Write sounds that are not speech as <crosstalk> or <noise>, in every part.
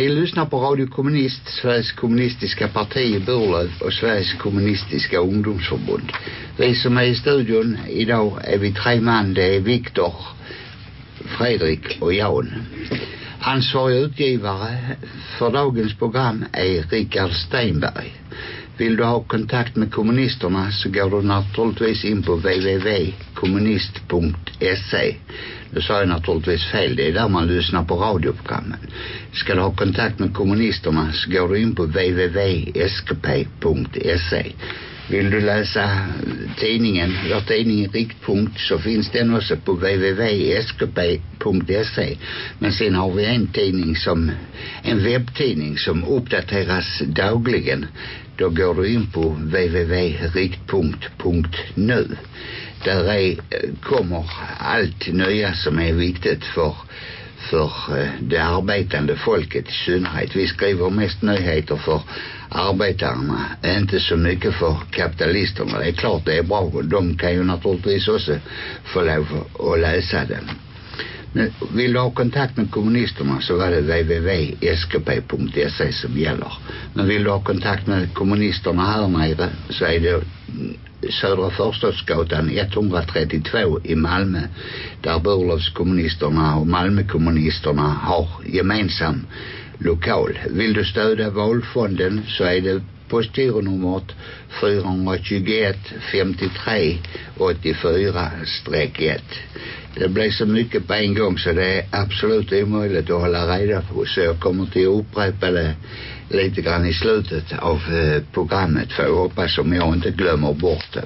Ni lyssnar på Radio Kommunist, Sveriges kommunistiska parti i Burlöv och Sveriges kommunistiska ungdomsförbund. Vi som är i studion idag är vi tre man. Det är Viktor, Fredrik och Jan. Ansvarig utgivare för dagens program är Richard Steinberg. Vill du ha kontakt med kommunisterna så går du naturligtvis in på www.kommunist.se. Nu sa jag naturligtvis fel. Det är där man lyssnar på radioprogrammen. Ska du ha kontakt med kommunisterna så går du in på www.skp.se. Vill du läsa tidningen, vår tidning Riktpunkt så finns den också på www.skp.se. Men sen har vi en tidning som, en webbtidning som uppdateras dagligen. Då går du in på www.riktpunkt.nu. Där är, eh, kommer allt nya som är viktigt för för eh, det arbetande folket i synnerhet. Vi skriver mest nyheter för arbetarna, inte så mycket för kapitalisterna. Det är klart det är bra. De kan ju naturligtvis också få lov att läsa den. Vill du ha kontakt med kommunisterna så var det www.skp.se som gäller. Men vill du ha kontakt med kommunisterna här nere så är det Södra Förstadsgatan 132 i Malmö där Burlövskommunisterna och Malmökommunisterna har gemensam lokal. Vill du stödja valfonden så är det postgironumret 421 53 84-1. Det blir så mycket på en gång så det är absolut omöjligt att hålla reda på så jag kommer till att upprepa det lite grann i slutet av eh, programmet för jag hoppas om jag inte glömmer bort det.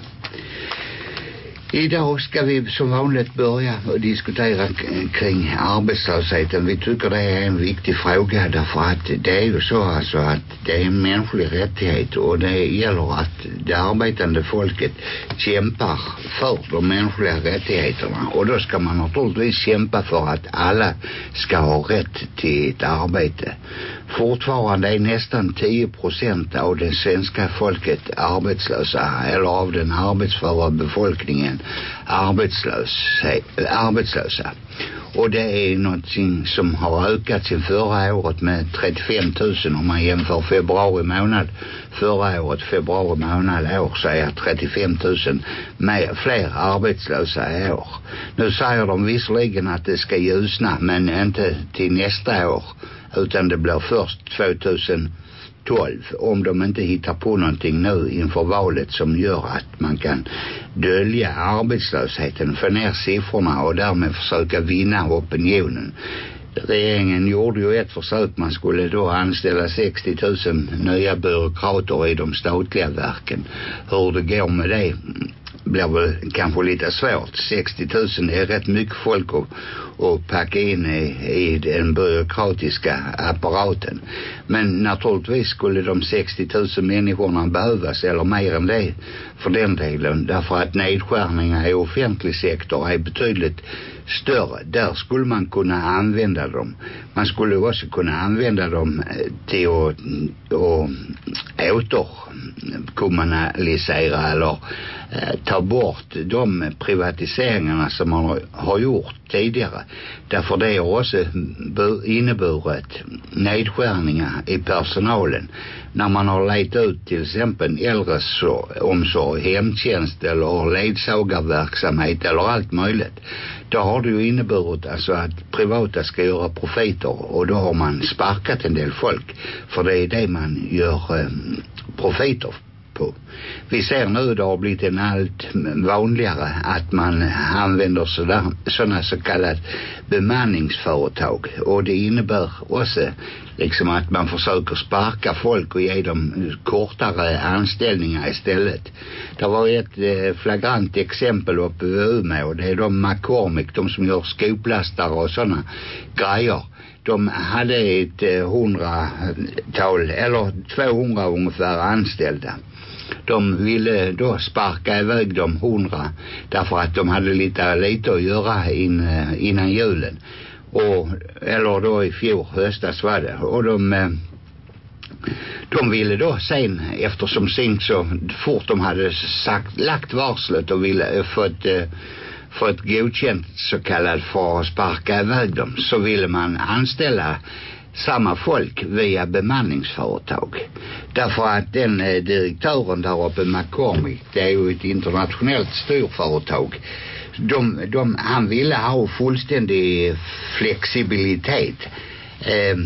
Idag ska vi som vanligt börja och diskutera kring arbetslösheten. Vi tycker det är en viktig fråga därför att det är ju så alltså att det är en mänsklig rättighet och det gäller att det arbetande folket kämpar för de mänskliga rättigheterna och då ska man naturligtvis kämpa för att alla ska ha rätt till ett arbete. Fortfarande är nästan 10 procent av det svenska folket arbetslösa eller av den arbetsföra befolkningen arbetslösa, arbetslösa. Och det är någonting som har ökat sen förra året med 35 000 om man jämför februari månad förra året, februari månad år så är 35 000 mer, fler arbetslösa i år. Nu säger de visserligen att det ska ljusna men inte till nästa år utan det blir först 2012 om de inte hittar på någonting nu inför valet som gör att man kan dölja arbetslösheten, få ner siffrorna och därmed försöka vinna opinionen. Regeringen gjorde ju ett försök. Man skulle då anställa 60 000 nya byråkrater i de statliga verken. Hur det går med det blir väl kanske lite svårt. 60 000 är rätt mycket folk att, att packa in i, i den byråkratiska apparaten. Men naturligtvis skulle de 60 000 människorna behövas eller mer än det för den delen. Därför att nedskärningar i offentlig sektor är betydligt större. Där skulle man kunna använda dem. Man skulle också kunna använda dem eh, till att, eh, att återkommunalisera eller eh, ta bort de privatiseringarna som man har gjort tidigare. Därför det har också inneburit nedskärningar i personalen. När man har lejt ut till exempel äldreomsorg, hemtjänst eller ledsagarverksamhet eller allt möjligt. Då har det ju inneburit alltså att privata ska göra profiter och då har man sparkat en del folk. För det är det man gör eh, profiter på. Vi ser nu det har blivit en allt vanligare att man använder sådana så kallade bemanningsföretag och det innebär också liksom att man försöker sparka folk och ge dem kortare anställningar istället. Det var ett eh, flagrant exempel uppe i Umeå. Det är de McCormick, de som gör skoplastare och sådana grejer de hade ett eh, hundratal eller 200 ungefär anställda de ville då sparka iväg de hundra därför att de hade lite, lite att göra in, eh, innan julen. Och, eller då i fjol höstas var det. Och de eh, de ville då sen eftersom sen så fort de hade sagt, lagt varslet och ville eh, fått fått godkänt så kallat för att sparka iväg dem så ville man anställa samma folk via bemanningsföretag. Därför att den eh, direktören där uppe, McCormick, det är ju ett internationellt styrföretag. De, de, han ville ha fullständig flexibilitet eh,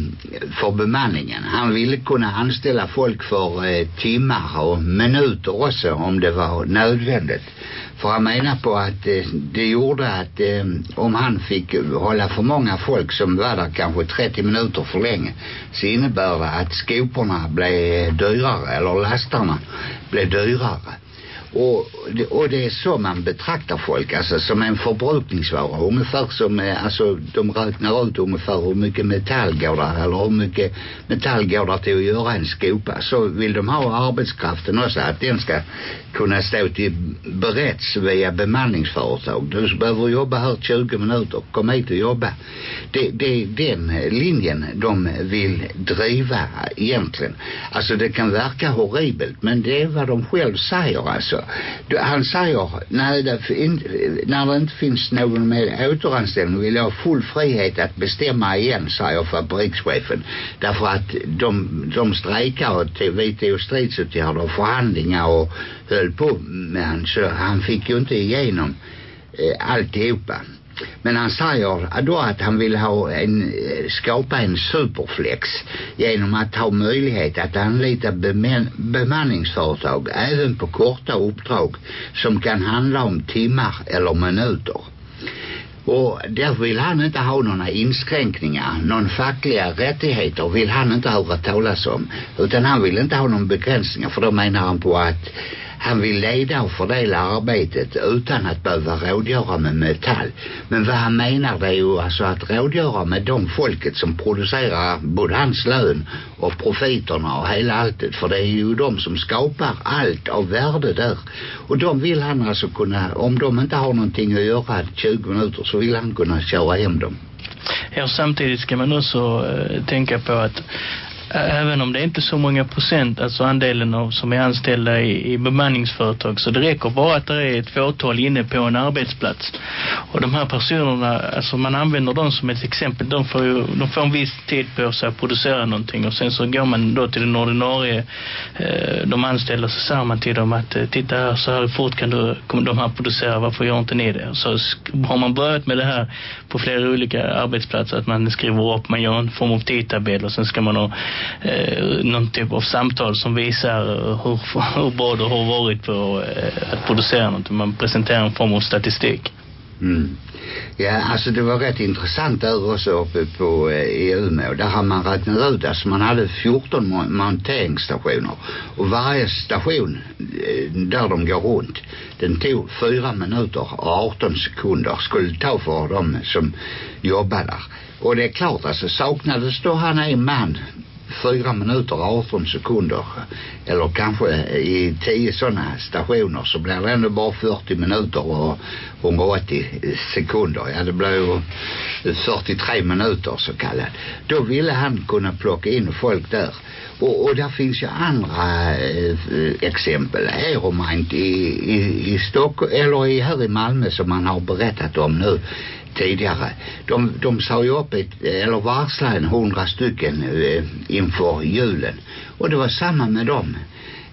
för bemanningen. Han ville kunna anställa folk för eh, timmar och minuter också om det var nödvändigt. För han menar på att eh, det gjorde att eh, om han fick hålla för många folk som var där kanske 30 minuter för länge så innebär det att skoporna blev dyrare eller lastarna blev dyrare. Och, och det är så man betraktar folk, alltså som en förbrukningsvara. Ungefär som, alltså de räknar ut ungefär hur mycket metall går där, eller hur mycket metall går där till att göra en skopa. Så vill de ha arbetskraften också, att den ska kunna stå till berätts via bemanningsföretag. Du behöver jobba här 20 minuter, kom hit och jobba. Det, det är den linjen de vill driva egentligen. Alltså det kan verka horribelt, men det är vad de själv säger alltså. Han säger, när det, in, när det inte finns någon med återanställning vill jag ha full frihet att bestämma igen, säger fabrikschefen. Därför att de, de strejkar och vidtog stridsåtgärder och förhandlingar och höll på med han så han fick ju inte igenom eh, alltihopa. Men han säger då att han vill ha en, eh, skapa en superflex genom att ha möjlighet att anlita beman, bemanningsföretag även på korta uppdrag som kan handla om timmar eller minuter. Och därför vill han inte ha några inskränkningar, någon fackliga rättigheter vill han inte höra talas om. Utan han vill inte ha någon begränsningar för då menar han på att han vill leda och fördela arbetet utan att behöva rådgöra med metall. Men vad han menar det är ju alltså att rådgöra med de folket som producerar både hans lön och profiterna och hela alltet. För det är ju de som skapar allt av värde där. Och de vill han alltså kunna, om de inte har någonting att göra 20 minuter så vill han kunna köra hem dem. Ja, samtidigt ska man också eh, tänka på att även om det är inte så många procent, alltså andelen av som är anställda i, i bemanningsföretag, så det räcker bara att det är ett fåtal inne på en arbetsplats. Och de här personerna, alltså man använder dem som ett exempel, de får ju, de får en viss tid på sig att producera någonting och sen så går man då till den ordinarie, eh, de anställda så säger man till dem att eh, titta här, så här fort kan du, kommer de här producera, varför gör inte ni det? Så har man börjat med det här på flera olika arbetsplatser, att man skriver upp, man gör en form av tidtabell och sen ska man ha eh, någon typ av samtal som visar hur, hur bra det har varit på eh, att producera något. Man presenterar en form av statistik. Mm. Ja, alltså det var rätt intressant där också uppe på eh, i Umeå. Där har man räknat ut, alltså man hade 14 monteringsstationer. Och varje station eh, där de går runt, den tog 4 minuter och 18 sekunder skulle ta för dem som jobbar där. Och det är klart, alltså saknades då han en man fyra minuter 18 sekunder eller kanske eh, i tio sådana stationer så blir det ändå bara 40 minuter och 180 sekunder. Ja det blir ju 43 minuter så kallat då ville han kunna plocka in folk där. Och, och där finns ju andra eh, exempel. Här om man inte i, i, i Stockholm eller i, här i Malmö som man har berättat om nu tidigare. De, de sa ju upp ett, eller varslade en hundra stycken eh, inför julen. Och det var samma med dem.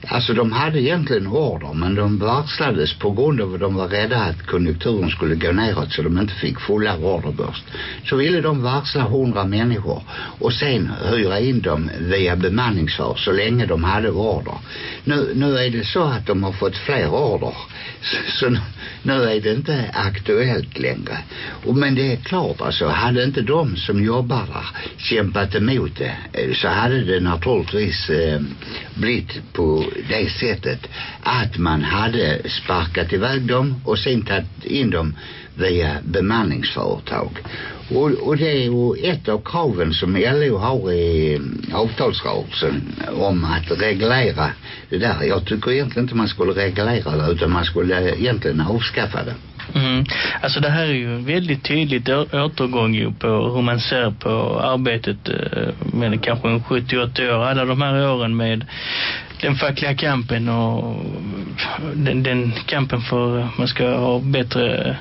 Alltså de hade egentligen order men de varslades på grund av att de var rädda att konjunkturen skulle gå neråt så de inte fick fulla orderbörst. Så ville de varsla hundra människor och sen hyra in dem via bemanningsför så länge de hade order. Nu, nu är det så att de har fått fler order <laughs> så, så nu är det inte aktuellt längre. Och, men det är klart alltså, hade inte de som jobbar där kämpat emot det eh, så hade det naturligtvis eh, blivit på det sättet att man hade sparkat iväg dem och sen tagit in dem via bemanningsföretag. Och, och det är ju ett av kraven som LO har i mm, avtalsrörelsen om att reglera det där. Jag tycker egentligen inte man skulle reglera det utan man skulle egentligen avskaffa det. Mm. Alltså det här är ju väldigt tydligt återgång ju på hur man ser på arbetet eh, med kanske en 78 år. Alla de här åren med den fackliga kampen och den, den kampen för eh, man ska ha bättre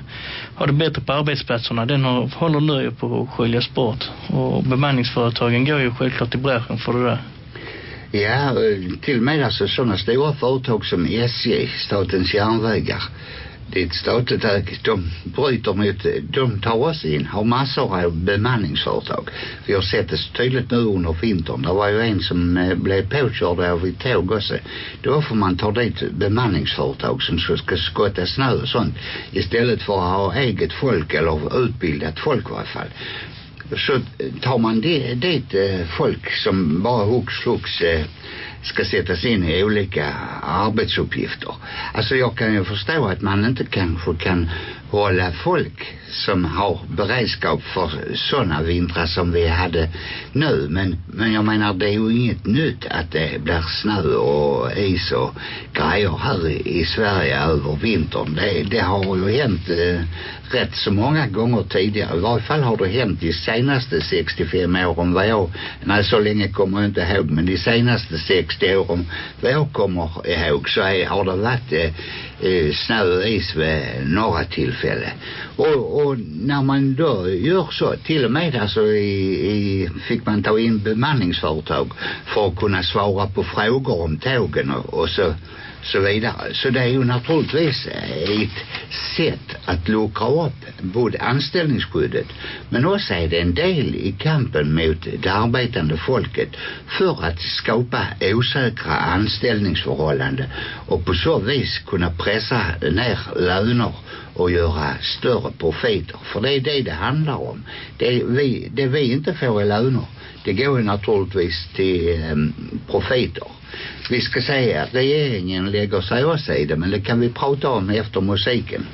ha det bättre på arbetsplatserna, den har, håller nu på att sköljas bort. Och bemanningsföretagen går ju självklart i bräschen för det där. Ja, eh, till och med alltså sådana stora företag som SJ, Statens järnvägar, det är ett statligt äg. De bryter mot, eh, de tar oss in, har massor av bemanningsföretag. Vi har sett det så tydligt nu under vintern. Det var ju en som eh, blev påkörd av ett tåg också. Då får man ta dit bemanningsföretag som ska, ska skotta snö och sånt. Istället för att ha eget folk eller utbildat folk i varje fall så tar man det, dit eh, folk som bara hux flux eh, ska sättas in i olika arbetsuppgifter. Alltså jag kan ju förstå att man inte kanske kan hålla folk som har beredskap för sådana vintrar som vi hade nu. Men, men jag menar det är ju inget nytt att det blir snö och is och grejer här i, i Sverige över vintern. Det, det har ju hänt eh, rätt så många gånger tidigare. I varje fall har det hänt de senaste 65 åren vad jag, nej så länge kommer jag inte ihåg men de senaste 60 åren vad jag kommer ihåg så är, har det varit eh, eh, snö och is vid några tillfällen. Och, och när man då gör så, till och med alltså i, i, fick man ta in bemanningsföretag för att kunna svara på frågor om tågen och, och så så vidare. Så det är ju naturligtvis ett sätt att luckra upp både anställningsskyddet men också är det en del i kampen mot det arbetande folket för att skapa osäkra anställningsförhållanden och på så vis kunna pressa ner löner och göra större profiter. För det är det det handlar om. Det vi, det vi inte får i löner det går ju naturligtvis till um, profiter. Vi ska säga att regeringen lägger sig oss i det men det kan vi prata om efter musiken.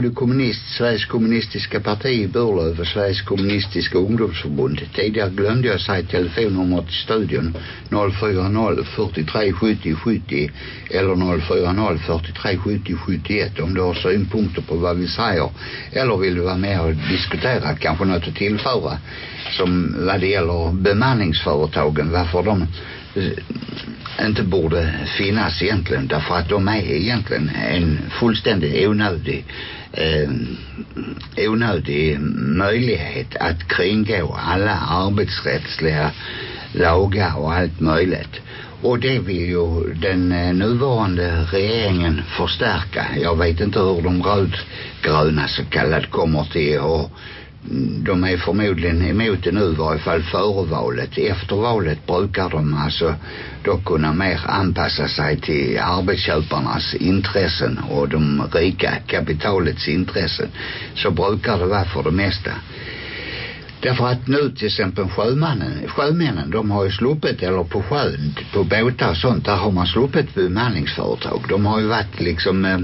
Radio Kommunist, Sveriges kommunistiska parti i Burlöv och Sveriges kommunistiska ungdomsförbund. Tidigare glömde jag säga telefonnumret till studion 040 43 70 70 eller 040 43 70 71 om du har synpunkter på vad vi säger eller vill du vara med och diskutera kanske något att tillföra som vad det gäller bemanningsföretagen varför de eh, inte borde finnas egentligen därför att de är egentligen en fullständigt onödig eh, onödig möjlighet att kringgå alla arbetsrättsliga lagar och allt möjligt och det vill ju den øh, nuvarande regeringen förstärka jag vet inte hur de rödgröna så kallat kommer till att de är förmodligen emot det nu i varje fall före valet. Efter valet brukar de alltså då kunna mer anpassa sig till arbetsköparnas intressen och de rika kapitalets intressen. Så brukar det vara för det mesta. Därför att nu till exempel sjömannen, sjömännen, de har ju sluppit, eller på sjön, på båtar och sånt, där har man sluppit bemanningsföretag. De har ju varit liksom, eh,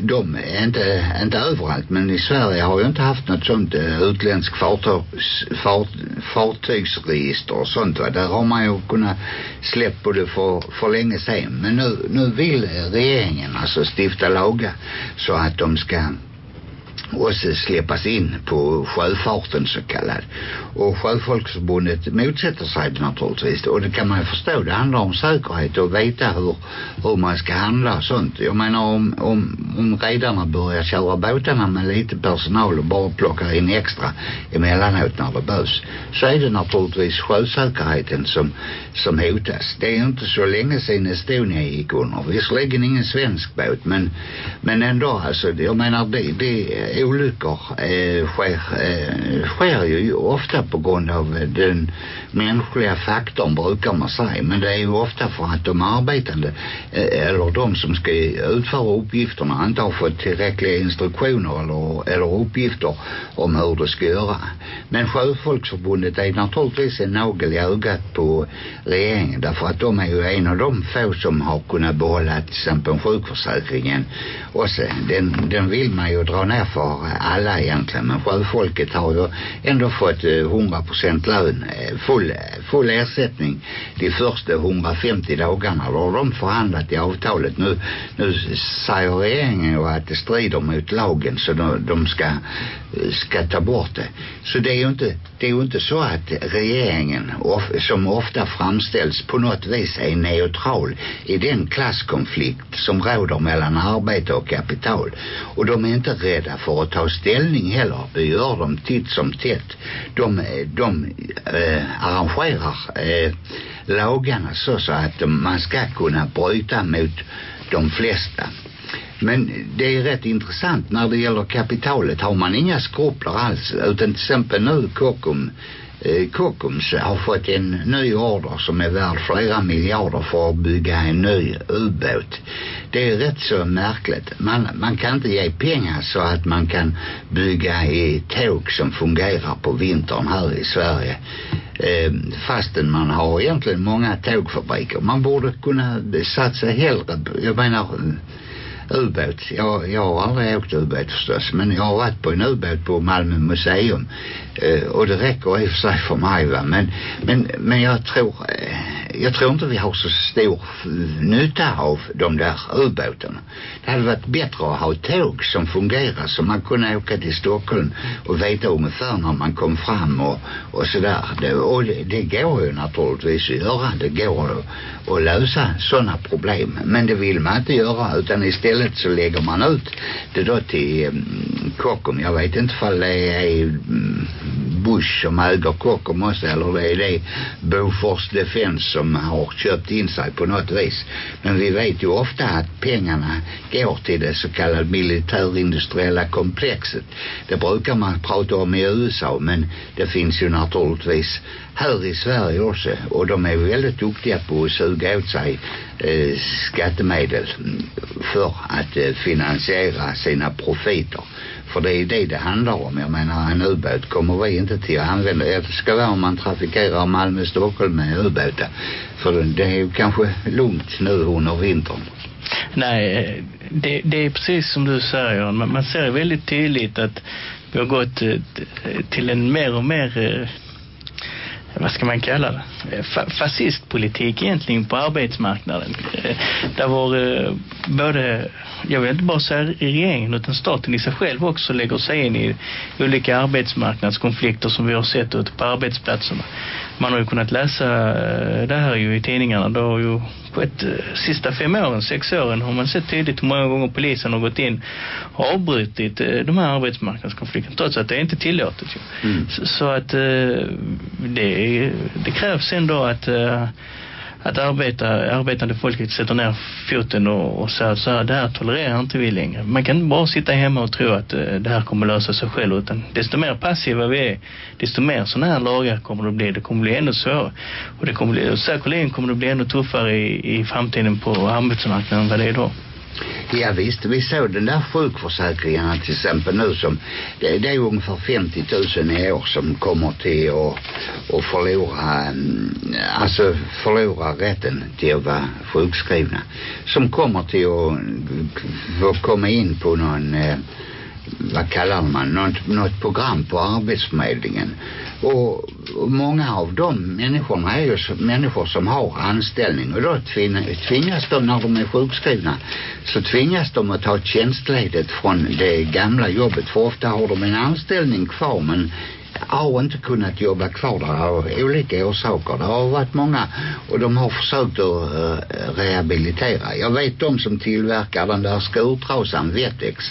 de är inte, inte överallt, men i Sverige har ju inte haft något sånt eh, utländsk fartygs, fart, fartygsregister och sånt va. Där har man ju kunnat släppa på det för, för länge sedan. Men nu, nu vill eh, regeringen alltså stifta lagar så att de ska också släppas in på sjöfarten så kallad. Och Sjöfolksförbundet motsätter sig det naturligtvis. Och det kan man ju förstå. Det handlar om säkerhet och veta hur, hur man ska handla och sånt. Jag menar om, om, om redarna börjar köra båtarna med lite personal och bara plockar in extra emellanåt när det behövs. Så är det naturligtvis sjösäkerheten som, som hotas. Det är inte så länge sedan Estonia gick under. Visserligen ingen svensk båt men, men ändå alltså. Jag menar det, det olyckor eh, sker, eh, sker ju ofta på grund av den mänskliga faktorn brukar man säga. Men det är ju ofta för att de arbetande eh, eller de som ska utföra uppgifterna inte har fått tillräckliga instruktioner eller, eller uppgifter om hur det ska göra. Men Sjöfolksförbundet är naturligtvis en nagel i ögat på regeringen därför att de är ju en av de få som har kunnat behålla till exempel sjukförsäkringen och sen, den, den vill man ju dra ner för alla egentligen men sjöfolket har ju ändå fått eh, 100% lön eh, full, eh, full ersättning de första 150 dagarna. Då har de förhandlat i avtalet. Nu, nu säger regeringen ju att det strider mot lagen så de, de ska ska ta bort det. Så det är ju inte det är ju inte så att regeringen of, som ofta framställs på något vis är neutral i den klasskonflikt som råder mellan arbete och kapital. Och de är inte rädda för att ta ställning heller det gör de titt som tätt. De, de eh, arrangerar eh, lagarna så, så att man ska kunna bryta mot de flesta. Men det är rätt intressant när det gäller kapitalet. Har man inga skrupler alls? Utan till exempel nu Kockum Eh, Kockums har fått en ny order som är värd flera miljarder för att bygga en ny ubåt. Det är rätt så märkligt. Man, man kan inte ge pengar så att man kan bygga i tåg som fungerar på vintern här i Sverige. Eh, fastän man har egentligen många tågfabriker. Man borde kunna satsa hellre, jag menar ubåt. Jag, jag har aldrig åkt ubåt förstås. Men jag har varit på en ubåt på Malmö museum. Eh, och det räcker i och för sig för mig va. Men, men, men jag tror, eh, jag tror inte vi har så stor nytta av de där ubåtarna. Det hade varit bättre att ha tåg som fungerar så man kunde åka till Stockholm och veta ungefär när man kom fram och, och sådär. Det, och det, det går ju naturligtvis att göra. Det går att, att lösa sådana problem. Men det vill man inte göra utan istället så lägger man ut det då till mm, um, Kockum. Jag vet inte ifall det är um, Bush som äger Kockums också eller det är det Bofors Defense som har köpt in sig på något vis. Men vi vet ju ofta att pengarna går till det så kallade militärindustriella komplexet. Det brukar man prata om i USA men det finns ju naturligtvis här i Sverige också och de är väldigt duktiga på att suga åt sig eh, skattemedel för att eh, finansiera sina profiter för det är det det handlar om. Jag menar en ubåt kommer vi inte till att använda det ska vara om man trafikerar Malmö Stockholm med ubåtar för det är ju kanske lugnt nu under vintern. Nej, det, det är precis som du säger. Man, man ser väldigt tydligt att vi har gått eh, till en mer och mer eh, vad ska man kalla det? Fa fascistpolitik egentligen på arbetsmarknaden. Eh, där var både jag vill inte bara säga regeringen utan staten i sig själv också lägger sig in i olika arbetsmarknadskonflikter som vi har sett ute på arbetsplatserna man har ju kunnat läsa det här ju i tidningarna då har ju på ett sista fem åren, sex åren har man sett tydligt hur många gånger polisen har gått in och avbrutit de här arbetsmarknadskonflikterna trots att det är inte tillåtet ju. Mm. Så, så att det, det krävs ändå att att arbeta, arbetande folket sätter ner foten och, och säger så här, det här tolererar inte vi längre. Man kan inte bara sitta hemma och tro att eh, det här kommer lösa sig själv utan desto mer passiva vi är, desto mer sådana här lagar kommer det att bli. Det kommer bli ännu svårare. Och det kommer bli, och säkerligen kommer det bli ännu tuffare i, i framtiden på arbetsmarknaden än vad det är idag. Ja visst, vi såg den där sjukförsäkringarna till exempel nu som det, det är ungefär 50 000 i år som kommer till att, att förlora alltså förlora rätten till att vara sjukskrivna. Som kommer till att, att komma in på någon eh, vad kallar man något, något program på arbetsförmedlingen och, och många av de människorna är ju människor som har anställning och då tvingas de när de är sjukskrivna så tvingas de att ta tjänstledigt från det gamla jobbet för ofta har de en anställning kvar men har inte kunnat jobba kvar där av olika orsaker. Det har varit många och de har försökt att uh, rehabilitera. Jag vet de som tillverkar den där skurtrasan Vetex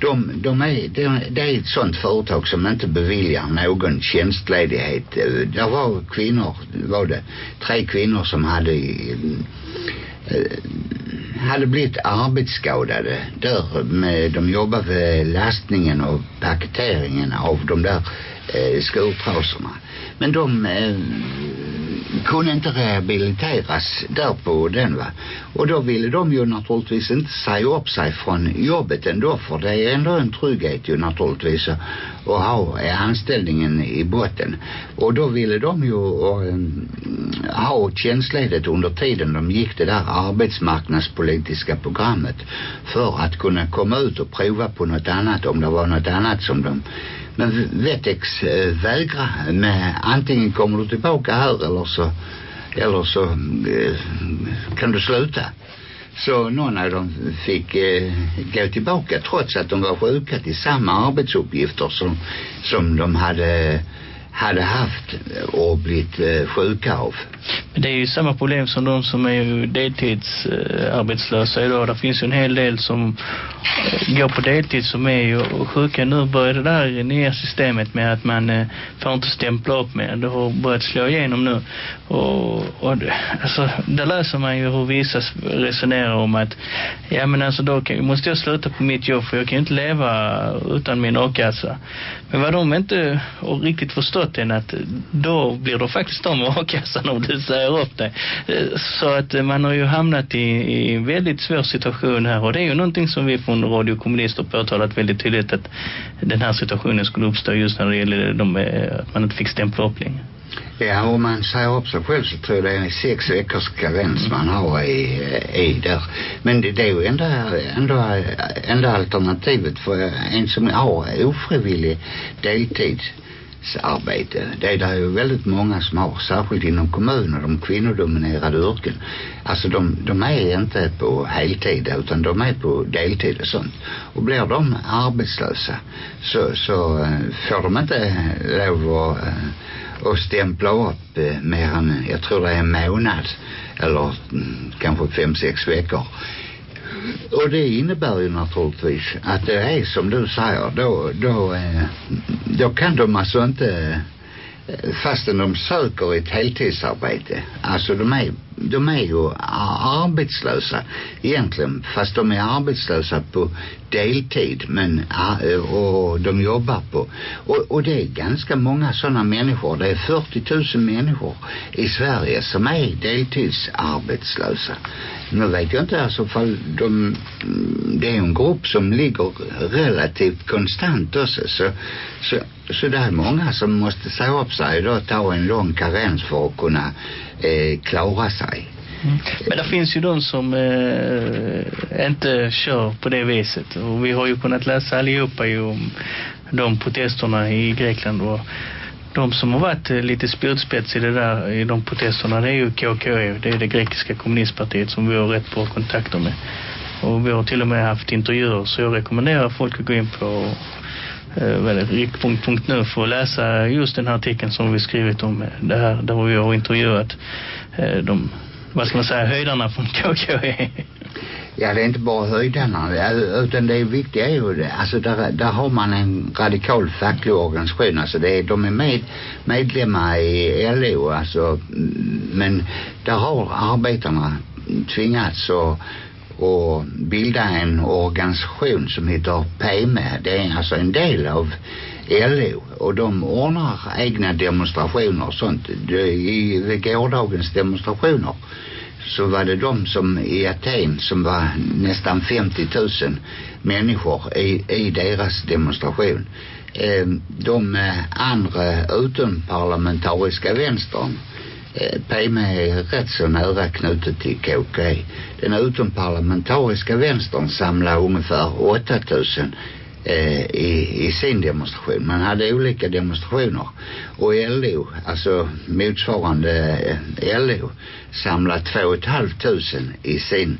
de, de är, de, det är ett sånt företag som inte beviljar någon tjänstledighet. Eh, det var kvinnor, var det tre kvinnor som hade eh, hade blivit arbetsskadade där med, de jobbade vid lastningen och paketeringen av de där eh, skurtrasorna. Men de eh, kunde inte rehabiliteras där på den va. Och då ville de ju naturligtvis inte säga upp sig från jobbet ändå för det är ändå en trygghet ju naturligtvis att ha eh, anställningen i botten. Och då ville de ju eh, ha tjänstledigt under tiden de gick det där arbetsmarknadspolitiska programmet för att kunna komma ut och prova på något annat om det var något annat som de men Vetex eh, äh, vägrar med antingen kommer du tillbaka här eller så eller så äh, kan du sluta. Så någon av dem fick eh, gå tillbaka trots att de var sjuka till samma arbetsuppgifter som, som de hade hade haft och blivit eh, sjuka av. Men det är ju samma problem som de som är deltidsarbetslösa idag. Det finns ju en hel del som eh, går på deltid som är ju sjuka. Nu börjar det där nya systemet med att man eh, får inte stämpla upp mer. Det har börjat slå igenom nu. Och, och alltså, där läser man ju hur vissa resonerar om att ja men alltså då kan, måste jag sluta på mitt jobb för jag kan ju inte leva utan min a-kassa. Men vad de inte och riktigt förstått än att då blir du faktiskt av med a-kassan om du säger upp dig. Så att man har ju hamnat i, i en väldigt svår situation här och det är ju någonting som vi från Radio Kommunister påtalat väldigt tydligt att den här situationen skulle uppstå just när det gäller de, att man inte fick stämpla upp längre. Ja, om man säger upp sig själv så tror jag det är sex veckors karens man har i, i där. Men det, det är ju ändå, ändå, enda alternativet för en som har ofrivillig deltid deltidsarbete. Det är det ju väldigt många som har, särskilt inom kommuner, de kvinnodominerade yrken. Alltså de, de är inte på heltid utan de är på deltid och sånt. Och blir de arbetslösa så, så eh, får de inte lov att och eh, stämpla upp eh, mer än, jag tror det är en månad eller mm, kanske fem, sex veckor. Och det innebär ju naturligtvis att det är som du säger, då, då, eh, då kan de alltså inte fastän de söker ett heltidsarbete. Alltså de är, de är ju arbetslösa egentligen fast de är arbetslösa på deltid men och de jobbar på och, och det är ganska många sådana människor det är 40 000 människor i Sverige som är deltidsarbetslösa nu vet jag inte alltså för de det är en grupp som ligger relativt konstant också så, så, så det är många som måste säga upp sig då ta en lång karens för att kunna eh, klara sig Mm. Men det finns ju de som eh, inte kör på det viset. Och vi har ju kunnat läsa allihopa ju om de protesterna i Grekland. Och de som har varit eh, lite spjutspets i det där, i de protesterna, det är ju KKE. Det är det grekiska kommunistpartiet som vi har rätt bra kontakter med. Och vi har till och med haft intervjuer så jag rekommenderar folk att gå in på eh, riktpunkt.nu för att läsa just den här artikeln som vi skrivit om eh, det här, där vi har intervjuat eh, de vad ska man säga, höjdarna från <laughs> KKE? Ja, det är inte bara höjdarna, utan det viktiga är ju det. Alltså där, där har man en radikal facklig organisation. Alltså det är, de är med, medlemmar i LO, alltså, mm, men där har arbetarna tvingats att och bilda en organisation som heter PEME. Det är alltså en del av LO och de ordnar egna demonstrationer och sånt. I, vid gårdagens demonstrationer så var det de som i Aten som var nästan 50 000 människor i, i deras demonstration. Ehm, eh, de andra utomparlamentariska vänstern Eh, PME är rätt så nära knutet till KK. Den utomparlamentariska vänstern samlar ungefär 8000 eh, i, i sin demonstration. Man hade olika demonstrationer. Och LO, alltså motsvarande eh, LO, samlade två och ett halvt tusen i sin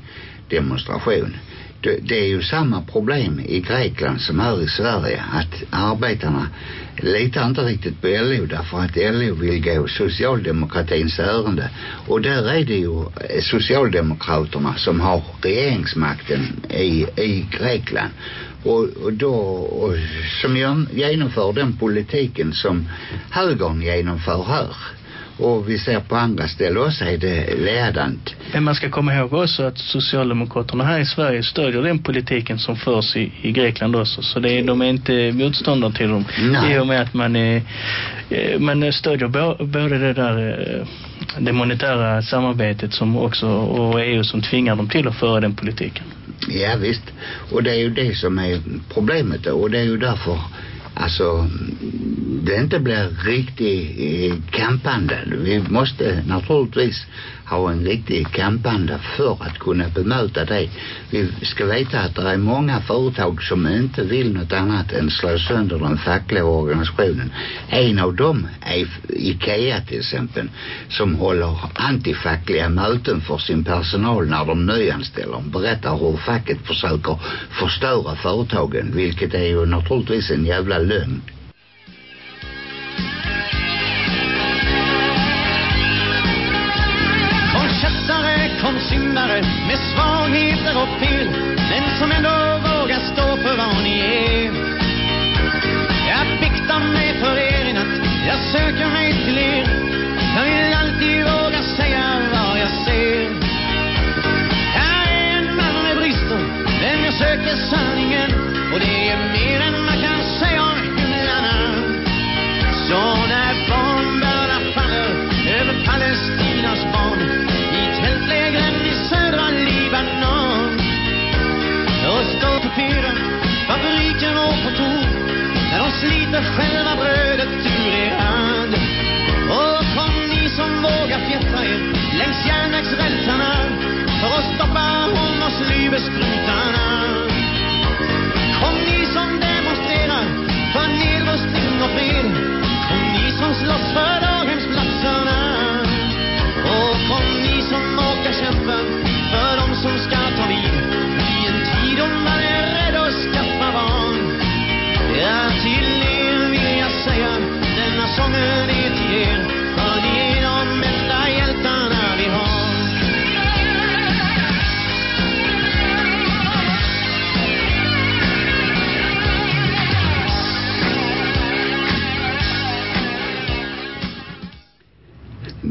demonstration. Eh, det, är ju samma problem i Grekland som här i Sverige att arbetarna litar inte riktigt på LO därför att LO vill gå socialdemokratins ärende. Och där är det ju eh, socialdemokraterna som har regeringsmakten i, i Grekland. Och, och då och, som genomför den politiken som högern genomför här. Och vi ser på andra ställen också är det ledande. Men man ska komma ihåg också att Socialdemokraterna här i Sverige stödjer den politiken som förs i, i Grekland också. Så det är, de är inte motståndare till dem. Nej. I och med att man, är, eh, man stödjer bo, både det där eh, det monetära samarbetet som också och EU som tvingar dem till att föra den politiken. Ja visst. Och det är ju det som är problemet. Och det är ju därför alltså det inte blir riktigt eh, kampande. Vi måste naturligtvis ha en riktig kampanda för att kunna bemöta det. Vi ska veta att det är många företag som inte vill något annat än slå sönder den fackliga organisationen. En av dem är Ikea till exempel som håller antifackliga möten för sin personal när de nyanställer. Berättar hur facket försöker förstöra företagen vilket är ju naturligtvis en jävla lögn. Syndare med svagheter och fel men som ändå vågar stå för vad ni är. Jag biktar mig för er i natt, jag söker mig till er. Jag vill alltid våga säga vad jag ser. Jag är en man med brister, men jag söker sanningen och det är mer än man kan säga om himlarna. Så står fabriken och kontor, när de sliter själva brödet ur er hand. Och kom ni som vågar fjättra er längs järnvägsrälsarna för att stoppa hormoslybesprutarna Kom ni som demonstrerar för nedrustning och fred. Kom ni som slåss för daghemsplatserna. Och kom ni som orkar kämpa för de som ska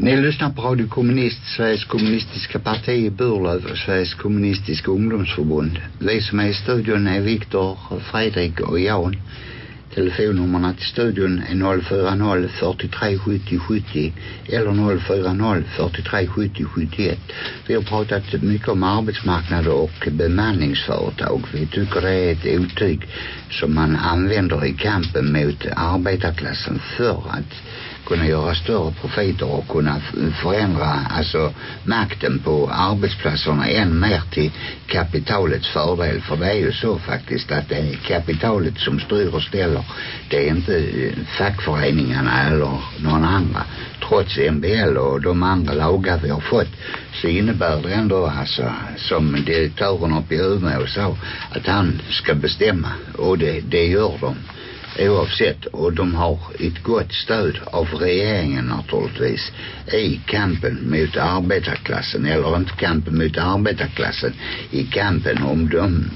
Ni lyssnar på Radio Kommunist, Sveriges kommunistiska parti i Burlöv och Sveriges kommunistiska ungdomsförbund. Vi som är i studion är Viktor, Fredrik och Jan. Telefonnummerna till studion är 040 43 70 70 eller 040 43 70 71. Vi har pratat mycket om arbetsmarknad och bemanningsföretag. Vi tycker det är ett otyg som man använder i kampen mot arbetarklassen för att kunna göra större profiter och kunna förändra alltså makten på arbetsplatserna än mer till kapitalets fördel. För det är ju så faktiskt att det är kapitalet som styr och ställer. Det är inte eh, fackföreningarna eller någon andra trots MBL och de andra lagar vi har fått så innebär det ändå alltså som direktören uppe i Umeå sa att han ska bestämma. Och det, det gör de oavsett och de har ett gott stöd av regeringen naturligtvis i kampen mot arbetarklassen eller inte kampen mot arbetarklassen i kampen om dem,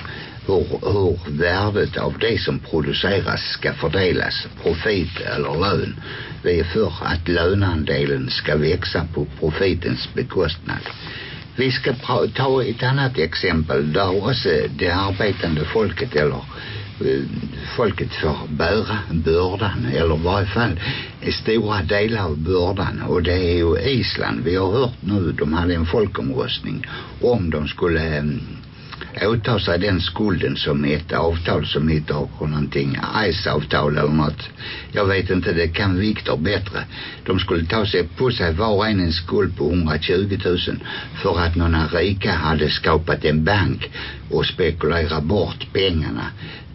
hur, hur värdet av det som produceras ska fördelas profit eller eh, lön vi är för att löneandelen ska växa på profitens bekostnad vi ska ta ett annat exempel. Där också eh, det arbetande folket eller Eh, folket får bära bördan eller i varje fall stora delar av bördan. Och det är ju Island. Vi har hört nu de hade en folkomröstning om de skulle eh, åta sig den skulden som ett avtal som heter någonting ICE-avtal eller något. Jag vet inte, det kan Viktor bättre. De skulle ta sig på sig var och en en skuld på 120 000 för att några rika hade skapat en bank och spekulerat bort pengarna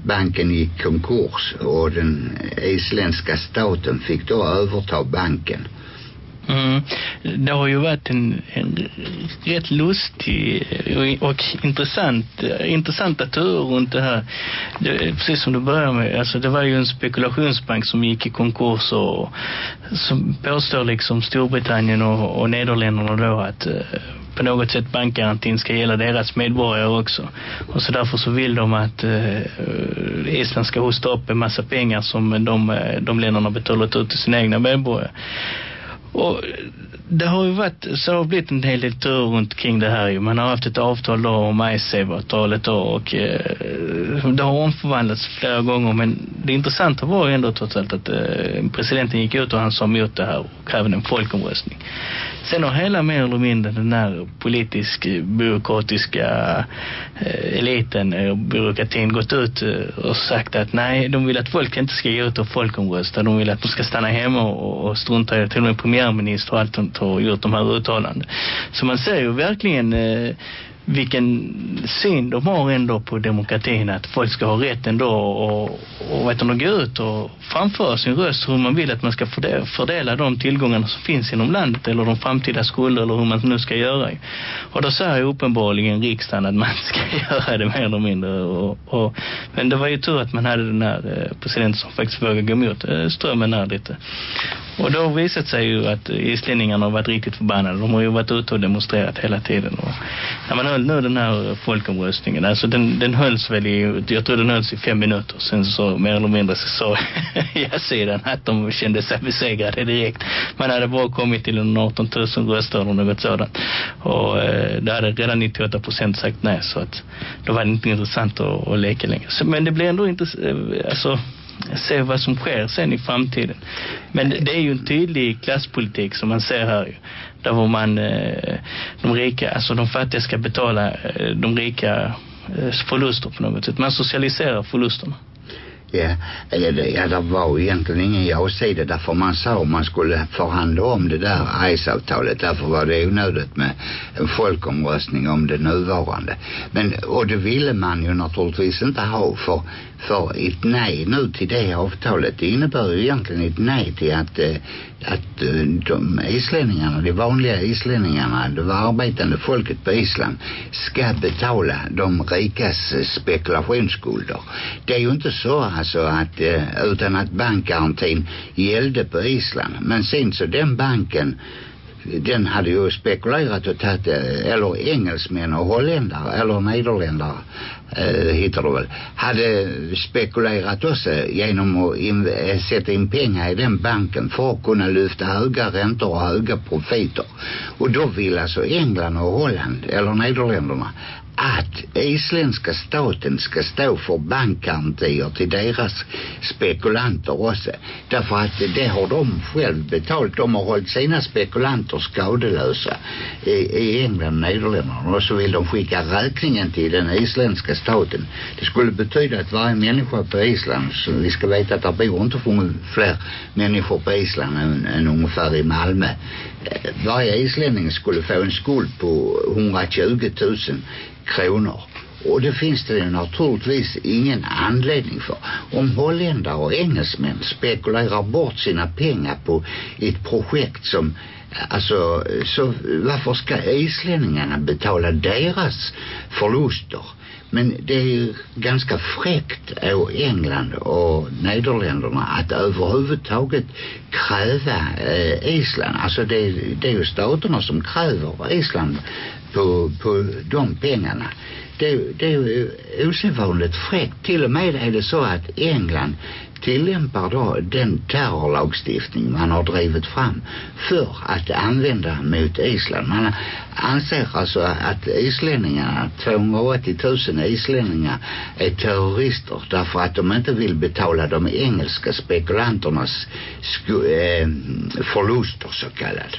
banken gick konkurs och den isländska staten fick då överta banken Mm. Det har ju varit en, en rätt lustig och, och intressant, intressanta turer runt det här. Det, precis som du började med, alltså det var ju en spekulationsbank som gick i konkurs och som påstår liksom Storbritannien och, och Nederländerna då att eh, på något sätt bankgarantin ska gälla deras medborgare också. Och så därför så vill de att eh, Island ska hosta upp en massa pengar som de, eh, de länderna betalat ut till sina egna medborgare. Och det har ju varit, så har blivit en hel del tur runt kring det här ju. Man har haft ett avtal då om Icesave-avtalet då och eh, det har omförvandlats flera gånger men det intressanta var ju ändå trots allt att eh, presidenten gick ut och han sa emot det här och krävde en folkomröstning. Sen har hela mer eller mindre den här politisk eh, byråkratiska eh, eliten eh, och byråkratin gått ut eh, och sagt att nej, de vill att folk inte ska gå ut och folkomrösta. De vill att de ska stanna hemma och, och strunta i. Till och med premiärminister och allt har gjort de här uttalandena. Så man ser ju verkligen eh, vilken syn de har ändå på demokratin att folk ska ha rätt ändå och, och vet de, gå ut och framföra sin röst hur man vill att man ska fördela de tillgångarna som finns inom landet eller de framtida skulder eller hur man nu ska göra. Och då säger uppenbarligen riksdagen att man <laughs> ska göra det mer eller mindre. Och, och, men det var ju tur att man hade den här eh, presidenten som faktiskt vågade gå emot eh, strömmen här lite. Och då visat sig ju att islänningarna har varit riktigt förbannade. De har ju varit ute och demonstrerat hela tiden. Och när man höll nu den här folkomröstningen, alltså den, den hölls väl i, jag tror den hölls i fem minuter. Sen så mer eller mindre så sa <laughs> ja-sidan att de kände sig besegrade direkt. Man hade bara kommit till en 18 000 röster eller något sådant. Och eh, det hade redan 98 procent sagt nej. Så att då var det inte intressant att, att leka längre. Så, men det blev ändå inte, eh, alltså se vad som sker sen i framtiden. Men det är ju en tydlig klasspolitik som man ser här ju. Där man, eh, de rika, alltså de fattiga ska betala eh, de rika eh, förluster på något sätt. Man socialiserar förlusterna. Ja, det, ja, det var egentligen ingen ja-sida därför man sa om man skulle förhandla om det där ICE-avtalet. Därför var det onödigt med en folkomröstning om det nuvarande. Men, och det ville man ju naturligtvis inte ha för för ett nej nu till det avtalet det innebär ju egentligen ett nej till att, eh, att eh, de islänningarna, de vanliga islänningarna, det arbetande folket på Island ska betala de rikas eh, spekulationsskulder. Det är ju inte så alltså att utan att bankgarantin gällde på Island. Men sen så den banken den hade ju spekulerat och tagit, eller engelsmän och holländare, eller nederländare eh, hittar det väl, hade spekulerat också genom att in, eh, sätta in pengar i den banken för att kunna lyfta höga räntor och höga profiter. Och då vill alltså England och Holland, eller Nederländerna, att isländska staten ska stå för bankgarantier till deras spekulanter också. Därför att det har de själv betalt. De har hållit sina spekulanter skadelösa i, i England och Nederländerna. Och så vill de skicka räkningen till den isländska staten. Det skulle betyda att varje människa på Island, så vi ska veta att det bor inte fler människor på Island än, än ungefär i Malmö. Eh, varje islänning skulle få en skuld på 120 000 kronor. Och det finns det ju naturligtvis ingen anledning för. Om holländare och engelsmän spekulerar bort sina pengar på ett projekt som eh, alltså så varför ska islänningarna betala deras förluster? Men det är ju ganska fräckt av England och Nederländerna att överhuvudtaget kräva eh, Island. Alltså det, det är ju staterna som kräver Island på, på de pengarna. Det, det är ju osedvanligt fräckt. Till och med är det så att England tillämpar då den terrorlagstiftning man har drivit fram för att använda mot Island. Man anser alltså att islänningarna, 280 000 islänningar är terrorister därför att de inte vill betala de engelska spekulanternas äh, förluster så kallade.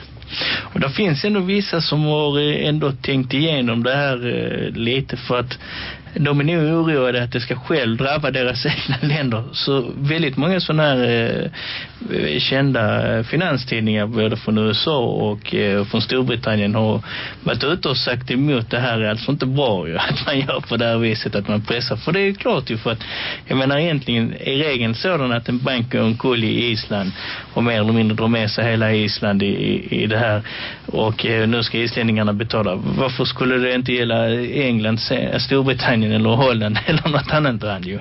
Och det finns ändå vissa som har eh, ändå tänkt igenom det här eh, lite för att de är nog oroade att det ska själv drabba deras <laughs> egna länder. Så väldigt många sådana här eh, kända eh, finanstidningar både från USA och eh, från Storbritannien har varit ute och sagt emot det här är alltså inte bra ju, <laughs> att man gör på det här viset att man pressar. För det är klart ju för att jag menar egentligen är regeln sådan att en bank går omkull i Island och mer eller mindre drar med sig hela Island i, i, i det här och eh, nu ska islänningarna betala. Varför skulle det inte gälla England, Storbritannien eller Holland <laughs> eller något annat land ju?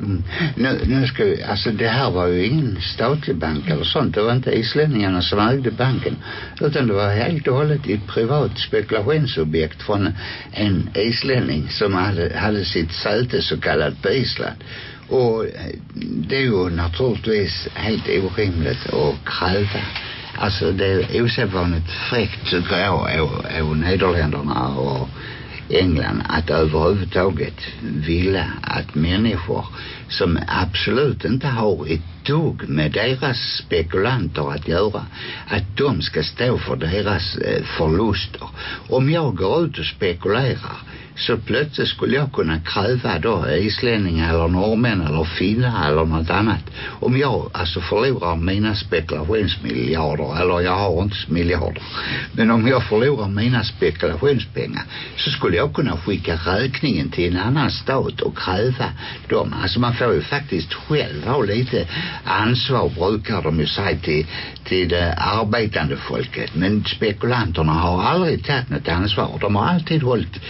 Mm. Nu, nu ska vi, alltså det här var ju ingen statlig bank eller sånt. Det var inte islänningarna som ägde banken. Utan det var helt och hållet ett privat spekulationsobjekt från en islänning som hade, hade sitt säte så kallat på Island. Och eh, det är ju naturligtvis helt orimligt att kräva Alltså det är osedvanligt fräckt tycker jag av, av Nederländerna och England att överhuvudtaget vilja att människor som absolut inte har ett dugg med deras spekulanter att göra att de ska stå för deras eh, förluster. Om jag går ut och spekulerar så plötsligt skulle jag kunna kräva då islänningar eller norrmän eller finnar eller något annat. Om jag alltså förlorar mina spekulationsmiljarder eller jag har inte miljarder men om jag förlorar mina spekulationspengar så skulle jag kunna skicka räkningen till en annan stat och kräva dem. Alltså man får ju faktiskt själv ha lite ansvar brukar de ju säga till, till det arbetande folket. Men spekulanterna har aldrig tagit något ansvar. De har alltid hållit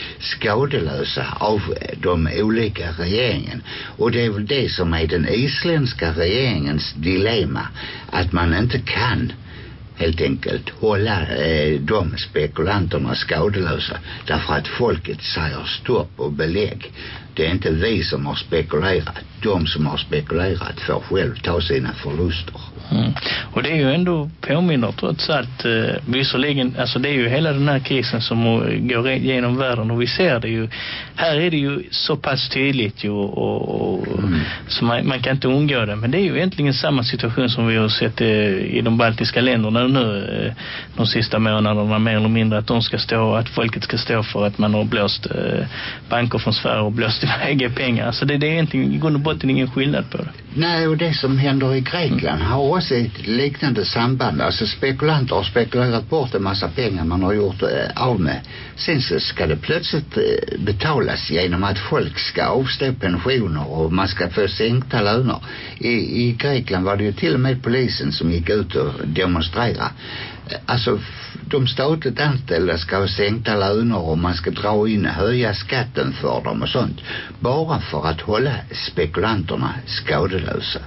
skadelösa av øh, de olika regeringen. Och det är väl det som är den isländska regeringens dilemma att man inte kan helt enkelt hålla eh, øh, de spekulanterna skadelösa därför att folket säger stopp och belägg det är inte vi som har spekulerat de som har spekulerat får själv ta sina förluster Mm. Och det är ju ändå påminner trots allt eh, visserligen, alltså det är ju hela den här krisen som går genom världen och vi ser det ju, här är det ju så pass tydligt ju och, och mm. så man, man, kan inte undgå det men det är ju egentligen samma situation som vi har sett eh, i de baltiska länderna nu eh, de sista månaderna mer eller mindre att de ska stå, att folket ska stå för att man har blåst eh, banker från Sverige och blåst iväg pengar, alltså det, det är egentligen i grund och botten ingen skillnad på det. Nej och det som händer i Grekland mm. har också ett liknande samband. Alltså spekulanter har spekulerat bort en massa pengar man har gjort eh, av med. Sen så ska det plötsligt eh, betalas genom att folk ska avstå pensioner och man ska få sänkta löner. I, i Grekland var det ju till och med polisen som gick ut och demonstrerade. Eh, alltså de statligt anställda ska ha sänkta löner och man ska dra in höja skatten för dem och sånt. Bara för att hålla spekulanterna skadelösa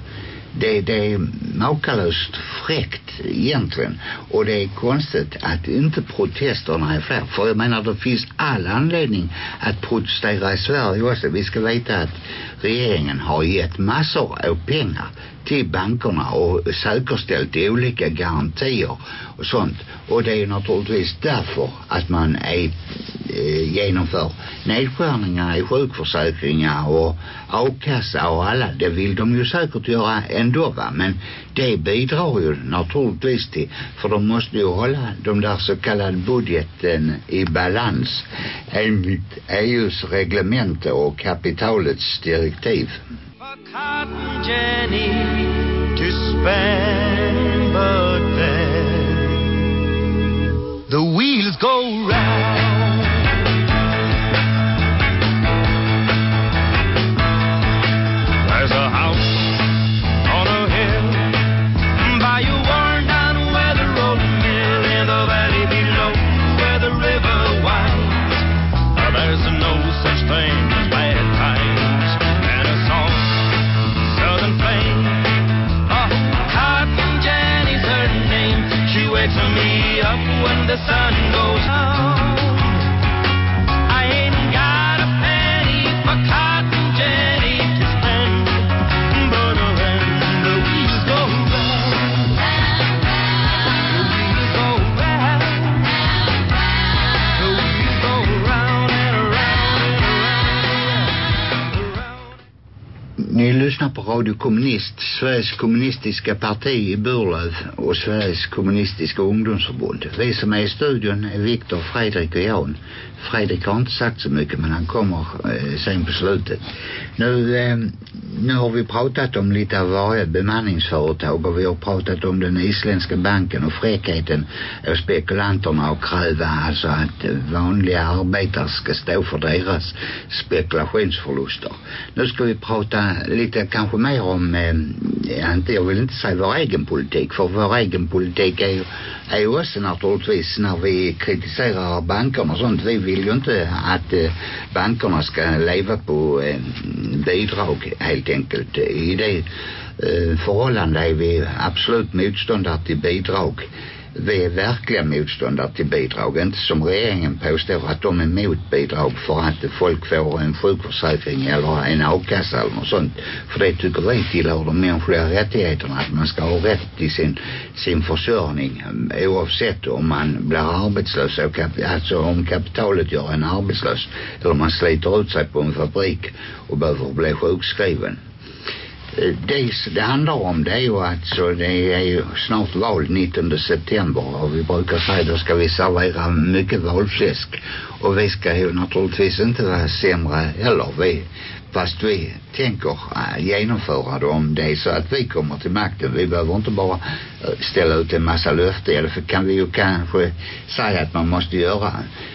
det, det är makalöst fräckt egentligen. Och det är konstigt att inte protesterna är fler. För jag menar det finns all anledning att protestera i Sverige också. Vi ska veta att regeringen har gett massor av pengar till bankerna och säkerställt olika garantier och sånt. Och det är naturligtvis därför att man är eh, genomför nedskärningar i sjukförsäkringar och a-kassa och alla. Det vill de ju säkert göra ändå va? Men det bidrar ju naturligtvis till för de måste ju hålla de där så kallade budgeten i balans enligt EUs reglemente och kapitalets direktiv. Cotton Jenny to spend but then the wheels go round Radio Kommunist, Sveriges kommunistiska parti i Burlöv och Sveriges kommunistiska ungdomsförbund. Vi som är i studion är Viktor, Fredrik och Jan. Fredrik har inte sagt så mycket men han kommer eh, sen på slutet. Nu, eh, nu har vi pratat om lite av varje bemanningsföretag och vi har pratat om den isländska banken och fräckheten av spekulanterna och kräva alltså att vanliga arbetare ska stå för deras spekulationsförluster. Nu ska vi prata lite kanske mer om eh, eh, inte, jag vill inte säga vår egen politik för vår egen politik är ju är ju också naturligtvis när vi kritiserar bankerna och sånt. Vi vill ju inte att eh, bankerna ska leva på eh, bidrag helt enkelt. I det eh, förhållande är vi absolut motståndare till bidrag vi är verkliga motståndare till bidrag. Inte som regeringen påstår att de är emot bidrag för att folk får en sjukförsäkring eller en a-kassa eller något sånt. För det tycker vi tillhör de mänskliga rättigheterna att man ska ha rätt till sin, sin försörjning eh, oavsett om man blir arbetslös och alltså om kapitalet gör en arbetslös eller man sliter ut sig på en fabrik och behöver bli sjukskriven det det handlar om det är ju alltså det är ju snart val 19 september och vi brukar säga då ska vi servera mycket valfläsk och vi ska ju naturligtvis inte vara sämre heller. Vi fast vi tänker genomföra det om det är så att vi kommer till makten. Vi behöver inte bara eh, ställa ut en massa löften. Eller för kan vi ju kanske säga att man måste göra.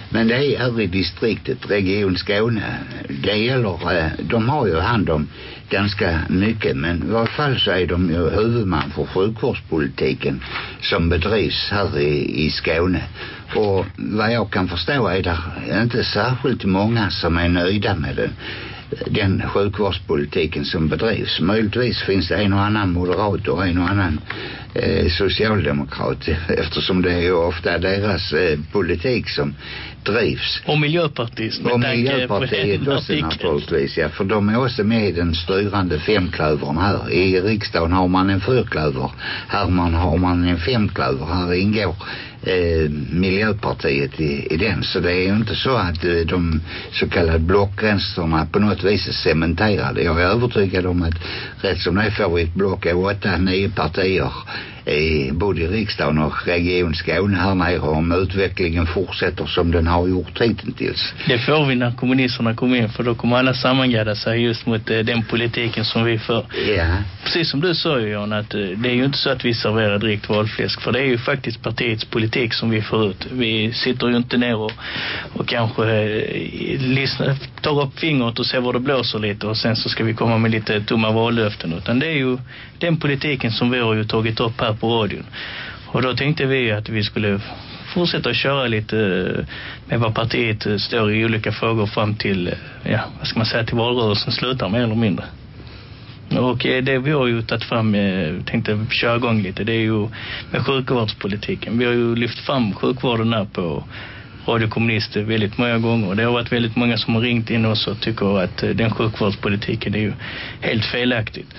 Men det är här i distriktet Region Skåne. Det gäller eh, de har ju hand om ganska mycket. Men i varje fall så är de ju huvudman för sjukvårdspolitiken som bedrivs här i, i Skåne. Och vad jag kan förstå är det inte särskilt många som är nöjda med den den sjukvårdspolitiken som bedrivs. Möjligtvis finns det en och annan moderat och en och annan eh, socialdemokrat <laughs> eftersom det är ju ofta deras eh, politik som drivs. Och miljöpartist. Och miljöpartiet också naturligtvis. Ja, för de är också med i den styrande femklövern här. I riksdagen har man en fyrklöver. Här man har man en femklöver. Här ingår eh, Miljöpartiet i, i den. Så det är ju inte så att eh, de så kallade blockgränserna på något vis är cementerade. Jag är övertygad om att rätt som det är får vi ett block av åtta, nio partier i både i riksdagen och region Skåne här nere om utvecklingen fortsätter som den har gjort hittills. Det får vi när kommunisterna kommer in för då kommer alla sammangadda sig just mot eh, den politiken som vi för. Ja. Precis som du sa Jan att eh, det är ju inte så att vi serverar direkt valfläsk för det är ju faktiskt partiets politik som vi får ut. Vi sitter ju inte ner och, och kanske eh, lyssnar, tar upp fingret och ser var det blåser lite och sen så ska vi komma med lite tomma vallöften utan det är ju den politiken som vi har ju tagit upp här på radion. Och då tänkte vi att vi skulle fortsätta att köra lite eh, med vad partiet eh, står i olika frågor fram till, eh, ja, vad ska man säga, till valrörelsen slutar mer eller mindre. Och det vi har ju tagit fram, tänkte köra igång lite, det är ju med sjukvårdspolitiken. Vi har ju lyft fram sjukvården här på Radio Kommunist väldigt många gånger. Och Det har varit väldigt många som har ringt in oss och tycker att den sjukvårdspolitiken är ju helt felaktigt.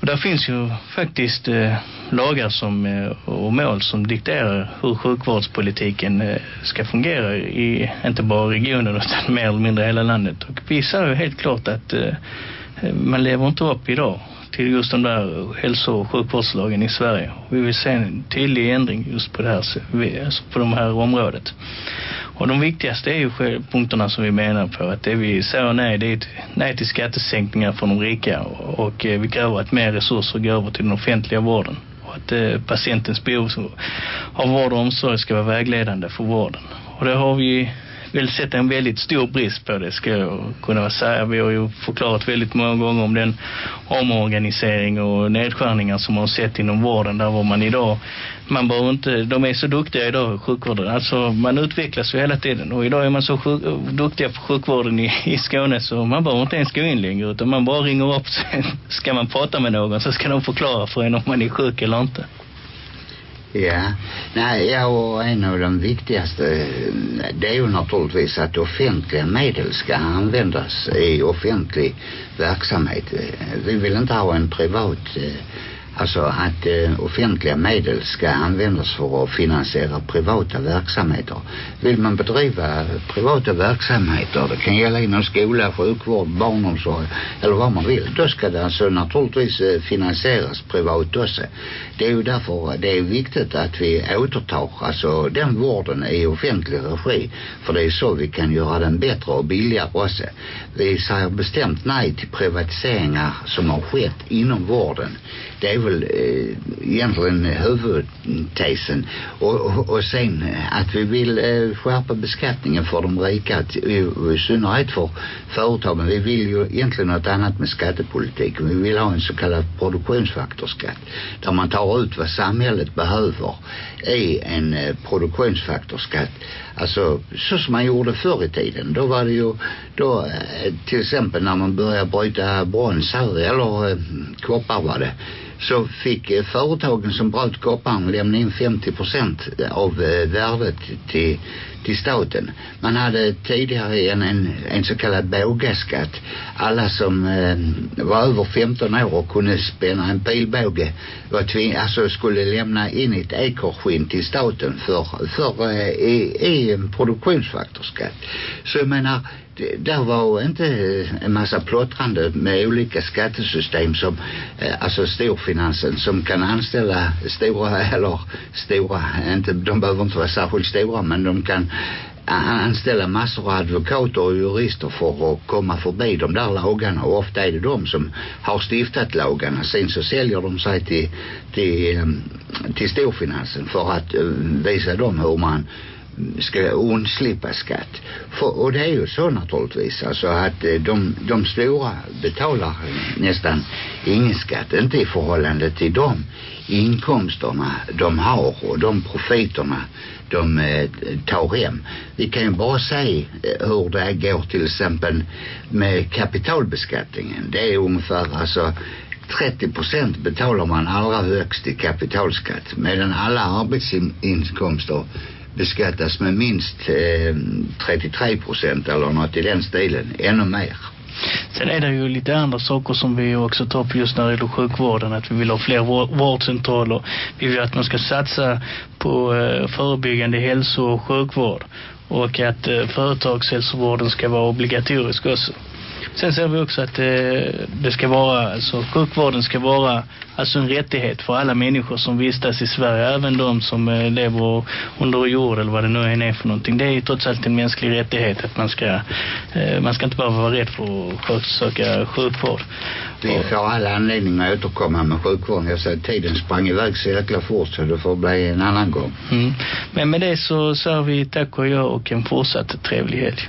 Och där finns ju faktiskt eh, lagar som, eh, och mål som dikterar hur sjukvårdspolitiken eh, ska fungera i inte bara regionen <laughs> utan mer eller mindre hela landet. Och vi ju helt klart att eh, man lever inte upp idag till just de där hälso- och sjukvårdslagen i Sverige. Vi vill se en tydlig ändring just på det här, alltså på de här området. Och de viktigaste är ju punkterna som vi menar på att det vi säger nej, det är ett nej till skattesänkningar för de rika och, eh, vi kräver att mer resurser går över till den offentliga vården och att eh, patientens behov av vård och omsorg ska vara vägledande för vården. Och det har vi väl sett en väldigt stor brist på det ska jag kunna säga. Vi har ju förklarat väldigt många gånger om den omorganisering och nedskärningar som man har sett inom vården där var man idag man behöver inte, de är så duktiga idag sjukvården, alltså man utvecklas ju hela tiden och idag är man så sjuk, duktiga på sjukvården i, i Skåne så man behöver inte ens gå in längre utan man bara ringer upp <laughs> sen ska man prata med någon så ska de förklara för en om man är sjuk eller inte. Ja, nej, ja, och en av de viktigaste eh, det är ju naturligtvis att offentliga medel ska användas i offentlig verksamhet. Eh, vi vill inte ha en privat eh, Alltså att eh, offentliga medel ska användas för att finansiera privata verksamheter. Vill man bedriva privata verksamheter, det kan gälla inom skola, sjukvård, barnomsorg eller vad man vill. Då ska det alltså naturligtvis eh, finansieras privat också. Det är ju därför det är viktigt att vi återtar alltså den vården i offentlig regi. För det är så vi kan göra den bättre och billigare också. Vi säger bestämt nej till privatiseringar som har skett inom vården. Det är väl eh, egentligen huvudtesen. Och, och, och sen eh, att vi vill eh, skärpa beskattningen för de rika, i, eh, i synnerhet för företagen. Vi vill ju egentligen något annat med skattepolitiken. Vi vill ha en så kallad produktionsfaktorskatt där man tar ut vad samhället behöver i en eh, produktionsfaktorskatt. Alltså så som man gjorde förr i tiden. Då var det ju då eh, till exempel när man började bryta brons här eller eh, koppar var det så fick eh, företagen som bröt kopparn lämna in 50 procent av eh, värdet till, till staten. Man hade tidigare en, en, en så kallad bågaskatt. Alla som eh, var över 15 år och kunde spänna en pilbåge var tving, alltså skulle lämna in ett ekorskinn till staten för, för eh, i, i en produktionsfaktorskatt. Så jag menar där var inte en massa plottrande med olika skattesystem som eh, alltså storfinansen som kan anställa stora eller stora inte, de behöver inte vara särskilt stora men de kan anställa massor av advokater och jurister för att komma förbi de där lagarna och ofta är det de som har stiftat lagarna sen så säljer de sig till till, eh, till storfinansen för att visa dem hur man ska undslippa skatt. För, och det är ju så naturligtvis alltså att eh, de, de stora betalar nästan ingen skatt, inte i förhållande till de inkomsterna de har och de profiterna de eh, tar hem. Vi kan ju bara se eh, hur det går till exempel med kapitalbeskattningen. Det är ungefär alltså 30 procent betalar man allra högst i kapitalskatt medan alla arbetsinkomster beskattas med minst eh, 33 procent eller något i den stilen, ännu mer. Sen är det ju lite andra saker som vi också tar upp just när det gäller sjukvården. Att vi vill ha fler vårdcentraler. Vi vill att man ska satsa på eh, förebyggande hälso- och sjukvård. Och att eh, företagshälsovården ska vara obligatorisk också. Sen ser vi också att det, eh, det ska vara, alltså sjukvården ska vara alltså en rättighet för alla människor som vistas i Sverige, även de som eh, lever under jord eller vad det nu än är för någonting. Det är ju trots allt en mänsklig rättighet att man ska, eh, man ska inte bara vara rädd för att söka sjukvård. Vi får alla anledning att återkomma med sjukvården. Jag säger tiden sprang iväg så jäkla fort så det får bli en annan gång. Mm. Men med det så säger vi tack och jag och en fortsatt trevlig helg.